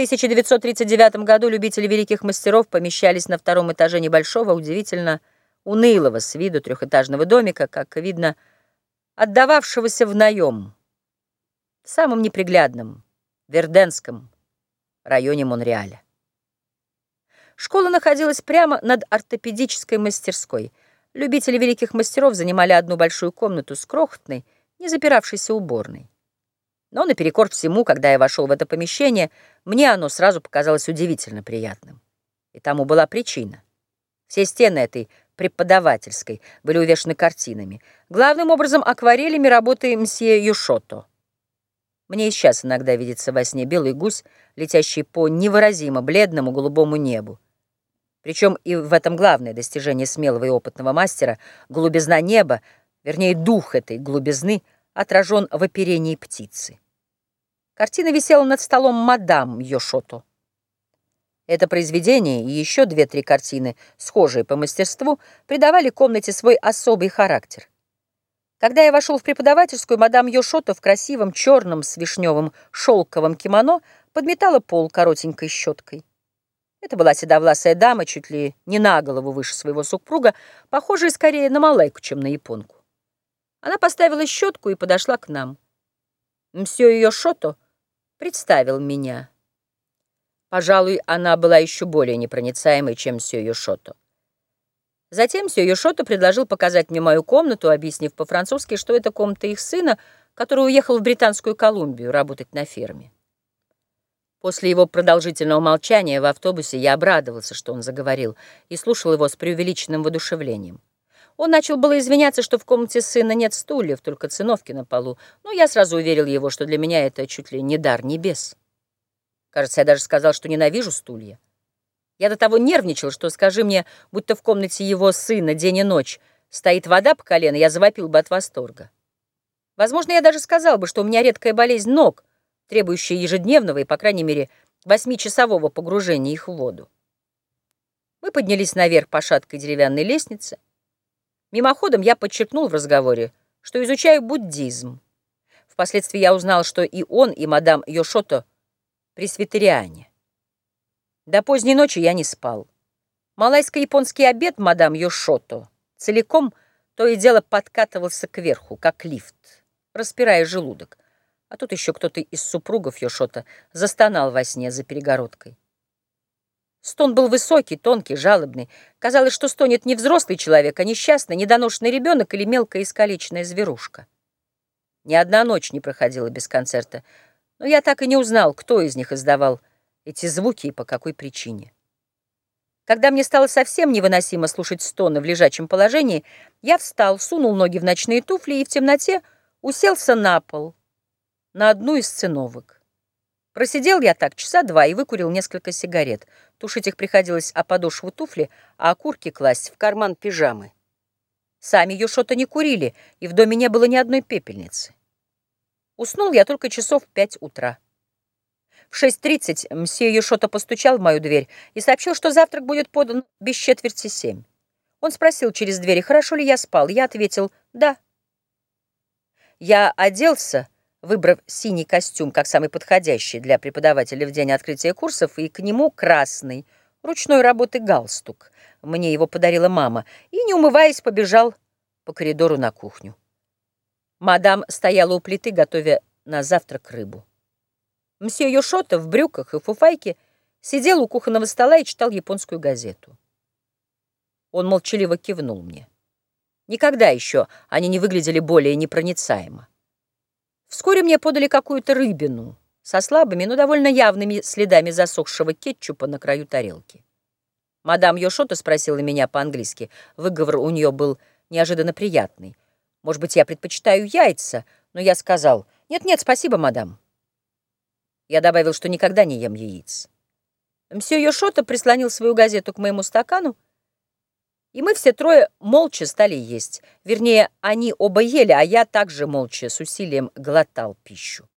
1939 году любители великих мастеров помещались на втором этаже небольшого, удивительно унылого с виду трехэтажного домика, как видно, отдававшегося в наем в самом неприглядном Верденском районе Монреаля. Школа находилась прямо над ортопедической мастерской. Любители великих мастеров занимали одну большую комнату с крохотной, не запиравшейся уборной. Но наперекор всему, когда я вошел в это помещение, мне оно сразу показалось удивительно приятным. И тому была причина. Все стены этой преподавательской были увешаны картинами, главным образом акварелями работы мсье Юшото. Мне и сейчас иногда видится во сне белый гусь, летящий по невыразимо бледному голубому небу. Причем и в этом главное достижение смелого и опытного мастера — голубизна неба, вернее, дух этой голубизны — отражен в оперении птицы. Картина висела над столом мадам Йошото. Это произведение и еще две-три картины, схожие по мастерству, придавали комнате свой особый характер. Когда я вошел в преподавательскую, мадам Йошото в красивом черном с вишневым шелковом кимоно подметала пол коротенькой щеткой. Это была седовласая дама, чуть ли не на голову выше своего супруга, похожая скорее на малайку, чем на японку. Она поставила щетку и подошла к нам. Мсье ее Шото представил меня. Пожалуй, она была еще более непроницаемой, чем мсье Йошото. Затем мсье Йошото предложил показать мне мою комнату, объяснив по-французски, что это комната их сына, который уехал в Британскую Колумбию работать на ферме. После его продолжительного молчания в автобусе я обрадовался, что он заговорил, и слушал его с преувеличенным воодушевлением. Он начал было извиняться, что в комнате сына нет стульев, только циновки на полу, но я сразу уверил его, что для меня это чуть ли не дар небес. Кажется, я даже сказал, что ненавижу стулья. Я до того нервничал, что, скажи мне, будто в комнате его сына день и ночь стоит вода по колено, я завопил бы от восторга. Возможно, я даже сказал бы, что у меня редкая болезнь ног, требующая ежедневного и, по крайней мере, восьмичасового погружения их в воду. Мы поднялись наверх по шаткой деревянной лестнице, Мимоходом я подчеркнул в разговоре, что изучаю буддизм. Впоследствии я узнал, что и он, и мадам Йошото пресвитериане. До поздней ночи я не спал. Малайско-японский обед мадам Йошото целиком то и дело подкатывался кверху, как лифт, распирая желудок. А тут еще кто-то из супругов Йошото застонал во сне за перегородкой. Стон был высокий, тонкий, жалобный. Казалось, что стонет не взрослый человек, а несчастный, недоношенный ребенок или мелкая искалеченная зверушка. Ни одна ночь не проходила без концерта, но я так и не узнал, кто из них издавал эти звуки и по какой причине. Когда мне стало совсем невыносимо слушать стоны в лежачем положении, я встал, сунул ноги в ночные туфли и в темноте уселся на пол, на одну из циновок. Просидел я так часа два и выкурил несколько сигарет. Тушить их приходилось о подошву туфли, а окурки класть в карман пижамы. Сами ее что-то не курили, и в доме не было ни одной пепельницы. Уснул я только часов в пять утра. В 6.30 мсье Юшота постучал в мою дверь и сообщил, что завтрак будет подан без четверти семь. Он спросил через дверь, хорошо ли я спал. Я ответил «да». Я оделся, выбрав синий костюм как самый подходящий для преподавателя в день открытия курсов, и к нему красный, ручной работы галстук. Мне его подарила мама, и, не умываясь, побежал по коридору на кухню. Мадам стояла у плиты, готовя на завтрак рыбу. Мсье Йошота в брюках и фуфайке сидел у кухонного стола и читал японскую газету. Он молчаливо кивнул мне. Никогда еще они не выглядели более непроницаемо. Вскоре мне подали какую-то рыбину со слабыми, но довольно явными следами засохшего кетчупа на краю тарелки. Мадам Йошота спросила меня по-английски. Выговор у нее был неожиданно приятный. Может быть, я предпочитаю яйца, но я сказал «Нет-нет, спасибо, мадам». Я добавил, что никогда не ем яиц. Мсье Йошота прислонил свою газету к моему стакану, и мы все трое молча стали есть. Вернее, они оба ели, а я также молча с усилием глотал пищу.